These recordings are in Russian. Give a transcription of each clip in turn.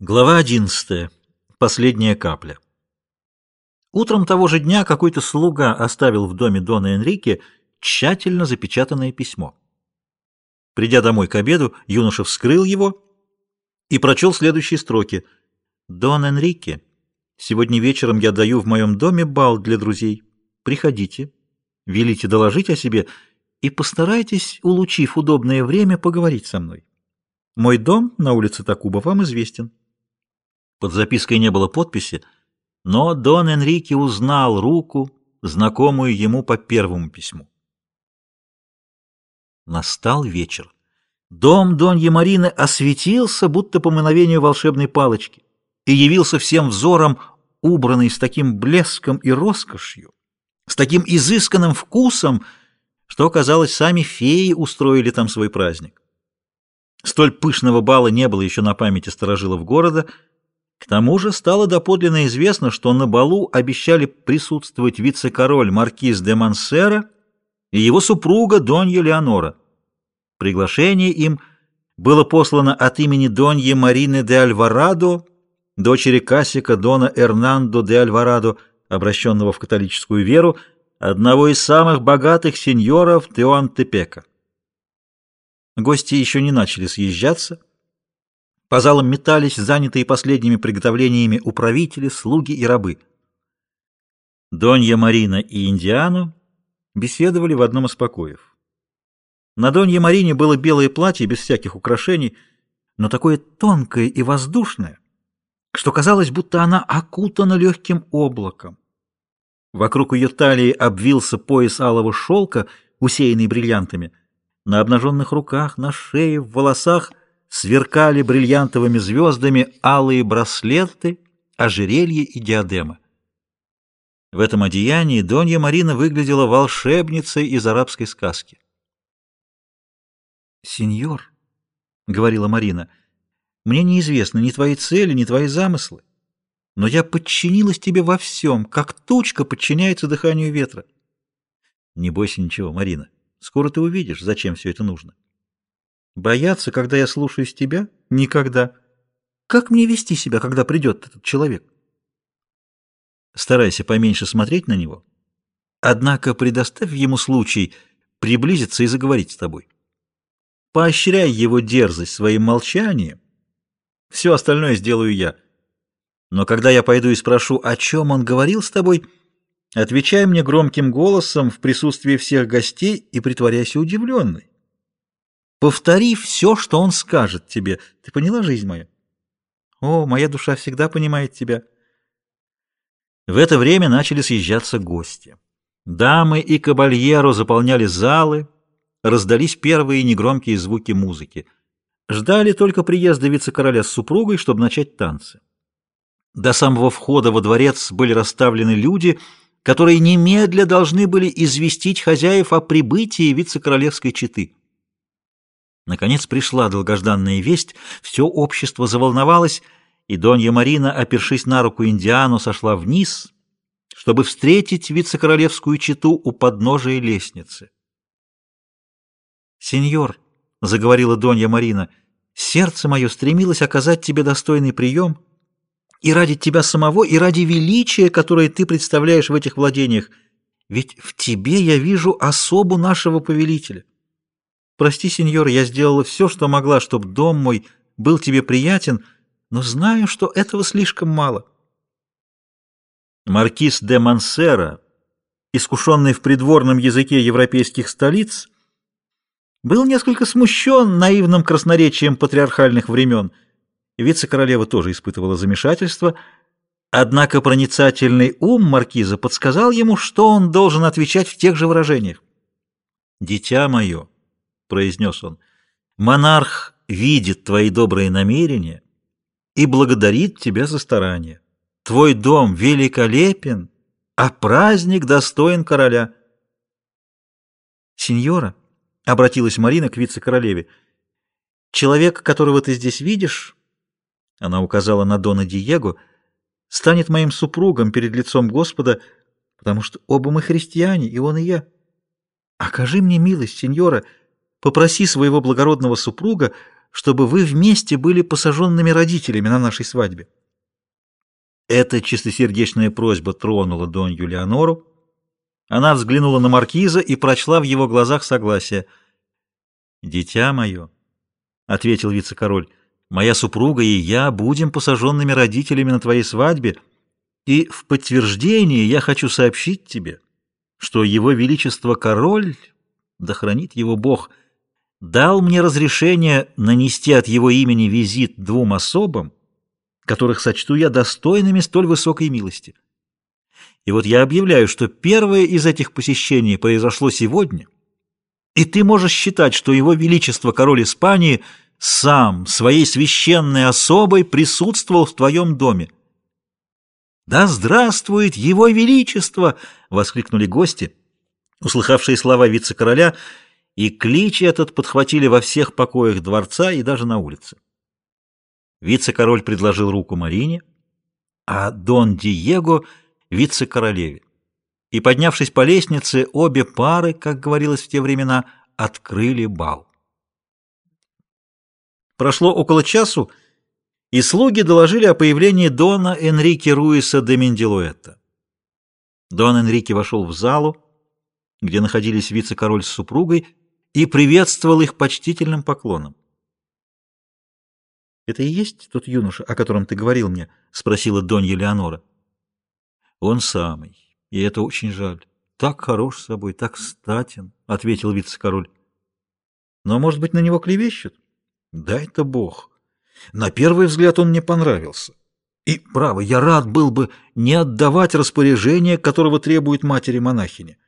Глава 11. Последняя капля. Утром того же дня какой-то слуга оставил в доме Дона Энрике тщательно запечатанное письмо. Придя домой к обеду, юноша вскрыл его и прочел следующие строки. «Дон Энрике, сегодня вечером я даю в моем доме бал для друзей. Приходите, велите доложить о себе и постарайтесь, улучив удобное время, поговорить со мной. Мой дом на улице Такуба вам известен». Под запиской не было подписи, но Дон Энрике узнал руку, знакомую ему по первому письму. Настал вечер. Дом Доньи Марины осветился, будто по мановению волшебной палочки, и явился всем взором, убранный с таким блеском и роскошью, с таким изысканным вкусом, что, казалось, сами феи устроили там свой праздник. Столь пышного бала не было еще на памяти сторожилов города — к тому же стало доподлинно известно, что на балу обещали присутствовать вице-король маркиз де Мансера и его супруга Донья Леонора. Приглашение им было послано от имени Доньи Марины де Альварадо, дочери Касика Дона Эрнандо де Альварадо, обращенного в католическую веру, одного из самых богатых сеньоров Теуантепека. Гости еще не начали съезжаться, по залам метались занятые последними приготовлениями управители, слуги и рабы. Донья Марина и Индиану беседовали в одном из покоев. На Донье Марине было белое платье без всяких украшений, но такое тонкое и воздушное, что казалось, будто она окутана легким облаком. Вокруг ее талии обвился пояс алого шелка, усеянный бриллиантами. На обнаженных руках, на шее, в волосах — сверкали бриллиантовыми звездами алые браслеты, ожерелья и диадемы. В этом одеянии Донья Марина выглядела волшебницей из арабской сказки. «Сеньор», — говорила Марина, — «мне неизвестны ни твои цели, ни твои замыслы, но я подчинилась тебе во всем, как тучка подчиняется дыханию ветра». «Не бойся ничего, Марина, скоро ты увидишь, зачем все это нужно». Бояться, когда я слушаюсь тебя? Никогда. Как мне вести себя, когда придет этот человек? Старайся поменьше смотреть на него. Однако предоставь ему случай приблизиться и заговорить с тобой. Поощряй его дерзость своим молчанием. Все остальное сделаю я. Но когда я пойду и спрошу, о чем он говорил с тобой, отвечай мне громким голосом в присутствии всех гостей и притворяйся удивленной. Повтори все, что он скажет тебе. Ты поняла, жизнь моя? О, моя душа всегда понимает тебя. В это время начали съезжаться гости. Дамы и кабальеро заполняли залы, раздались первые негромкие звуки музыки. Ждали только приезда вице-короля с супругой, чтобы начать танцы. До самого входа во дворец были расставлены люди, которые немедля должны были известить хозяев о прибытии вице-королевской четы. Наконец пришла долгожданная весть, все общество заволновалось, и Донья Марина, опершись на руку Индиану, сошла вниз, чтобы встретить вице-королевскую чету у подножия лестницы. «Сеньор», — заговорила Донья Марина, — «сердце мое стремилось оказать тебе достойный прием, и ради тебя самого, и ради величия, которое ты представляешь в этих владениях, ведь в тебе я вижу особу нашего повелителя». Прости, сеньор, я сделала все, что могла, чтобы дом мой был тебе приятен, но знаю, что этого слишком мало. Маркиз де Мансера, искушенный в придворном языке европейских столиц, был несколько смущен наивным красноречием патриархальных времен. Вице-королева тоже испытывала замешательство, однако проницательный ум маркиза подсказал ему, что он должен отвечать в тех же выражениях. «Дитя мое», — произнес он, — «монарх видит твои добрые намерения и благодарит тебя за старание. Твой дом великолепен, а праздник достоин короля». «Сеньора», — обратилась Марина к вице-королеве, — «человек, которого ты здесь видишь...» Она указала на Дона Диего, станет моим супругом перед лицом Господа, потому что оба мы христиане, и он, и я. Окажи мне милость, сеньора, — Попроси своего благородного супруга, чтобы вы вместе были посаженными родителями на нашей свадьбе. Эта чистосердечная просьба тронула Донью Леонору. Она взглянула на маркиза и прочла в его глазах согласие. «Дитя мое», — ответил вице-король, — «моя супруга и я будем посаженными родителями на твоей свадьбе, и в подтверждение я хочу сообщить тебе, что его величество король, да хранит его Бог, дал мне разрешение нанести от его имени визит двум особам, которых сочту я достойными столь высокой милости. И вот я объявляю, что первое из этих посещений произошло сегодня, и ты можешь считать, что его величество король Испании сам своей священной особой присутствовал в твоем доме. «Да здравствует его величество!» — воскликнули гости, услыхавшие слова вице-короля, и клич этот подхватили во всех покоях дворца и даже на улице. Вице-король предложил руку Марине, а Дон Диего — вице-королеве. И, поднявшись по лестнице, обе пары, как говорилось в те времена, открыли бал. Прошло около часу, и слуги доложили о появлении Дона Энрике Руиса де Менделуэта. Дон Энрике вошел в залу, где находились вице-король с супругой, и приветствовал их почтительным поклоном. «Это и есть тот юноша, о котором ты говорил мне?» — спросила Донья Леонора. «Он самый, и это очень жаль. Так хорош собой, так статен», — ответил вице-король. «Но, может быть, на него клевещут?» «Да это бог. На первый взгляд он мне понравился. И, право, я рад был бы не отдавать распоряжение, которого требует матери-монахини.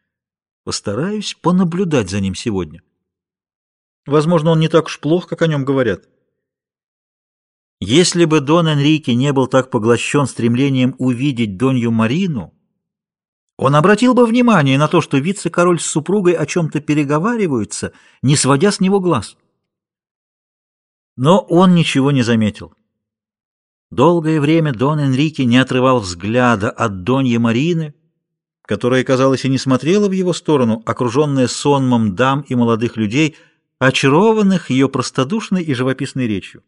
Постараюсь понаблюдать за ним сегодня. Возможно, он не так уж плох, как о нем говорят». Если бы Дон Энрике не был так поглощен стремлением увидеть Донью Марину, он обратил бы внимание на то, что вице-король с супругой о чем-то переговариваются, не сводя с него глаз. Но он ничего не заметил. Долгое время Дон Энрике не отрывал взгляда от Доньи Марины, которая, казалось, и не смотрела в его сторону, окруженная сонмом дам и молодых людей, очарованных ее простодушной и живописной речью.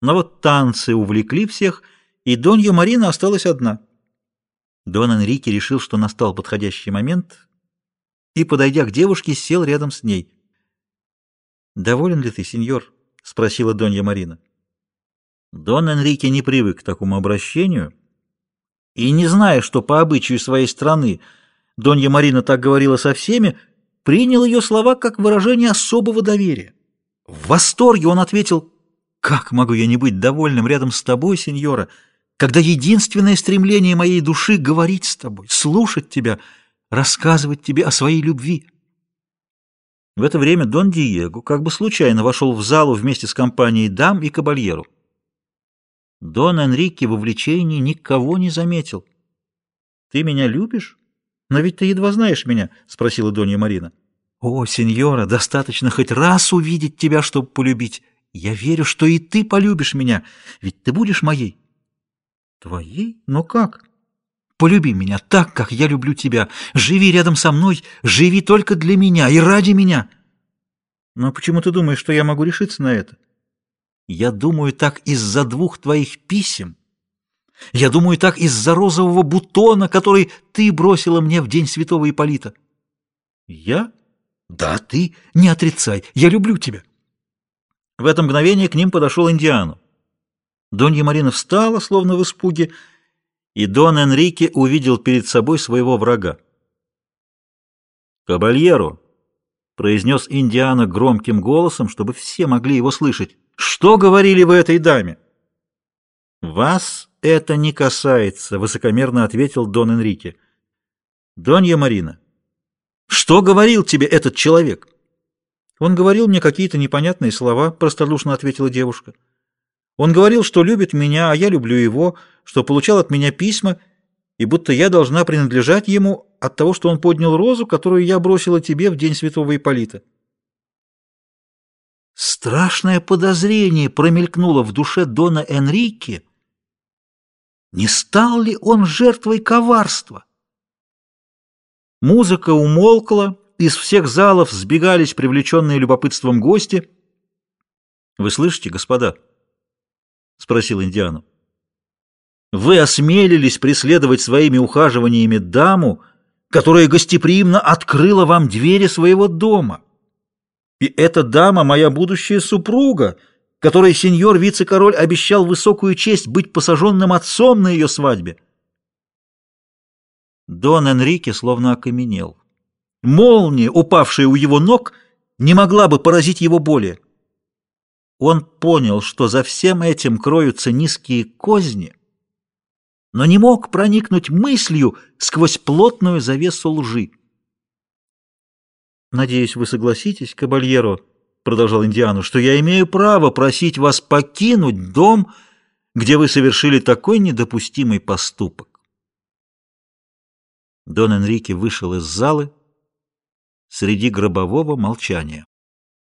Но вот танцы увлекли всех, и Донья Марина осталась одна. Дон Энрике решил, что настал подходящий момент, и, подойдя к девушке, сел рядом с ней. «Доволен ли ты, сеньор?» — спросила Донья Марина. Дон Энрике не привык к такому обращению, и, не зная, что по обычаю своей страны Донья Марина так говорила со всеми, принял ее слова как выражение особого доверия. В восторге он ответил как могу я не быть довольным рядом с тобой, сеньора, когда единственное стремление моей души — говорить с тобой, слушать тебя, рассказывать тебе о своей любви? В это время Дон Диего как бы случайно вошел в залу вместе с компанией дам и кабальеру. Дон Энрике в увлечении никого не заметил. — Ты меня любишь? Но ведь ты едва знаешь меня, — спросила Донья Марина. — О, сеньора, достаточно хоть раз увидеть тебя, чтобы полюбить. Я верю, что и ты полюбишь меня, ведь ты будешь моей. Твоей? Но как? Полюби меня так, как я люблю тебя. Живи рядом со мной, живи только для меня и ради меня. Но почему ты думаешь, что я могу решиться на это? Я думаю так из-за двух твоих писем. Я думаю так из-за розового бутона, который ты бросила мне в день святого Ипполита. Я? Да, ты. Не отрицай. Я люблю тебя. В это мгновение к ним подошел Индиану. Донья Марина встала, словно в испуге, и Дон Энрике увидел перед собой своего врага. «Кабальеро!» — произнес Индиана громким голосом, чтобы все могли его слышать. «Что говорили вы этой даме?» «Вас это не касается», — высокомерно ответил Дон Энрике. «Донья Марина, что говорил тебе этот человек?» Он говорил мне какие-то непонятные слова, простодушно ответила девушка. Он говорил, что любит меня, а я люблю его, что получал от меня письма, и будто я должна принадлежать ему от того, что он поднял розу, которую я бросила тебе в день святого Ипполита. Страшное подозрение промелькнуло в душе Дона Энрике. Не стал ли он жертвой коварства? Музыка умолкла, из всех залов сбегались привлеченные любопытством гости. Вы слышите, господа? Спросил Индиану. Вы осмелились преследовать своими ухаживаниями даму, которая гостеприимно открыла вам двери своего дома. И эта дама моя будущая супруга, которой сеньор вице-король обещал высокую честь быть посаженным отцом на ее свадьбе. Дон Энрике словно окаменел. Молния, упавшая у его ног, не могла бы поразить его более. Он понял, что за всем этим кроются низкие козни, но не мог проникнуть мыслью сквозь плотную завесу лжи. «Надеюсь, вы согласитесь, кабальеро», — продолжал Индиану, — «что я имею право просить вас покинуть дом, где вы совершили такой недопустимый поступок». Дон Энрике вышел из залы среди гробового молчания.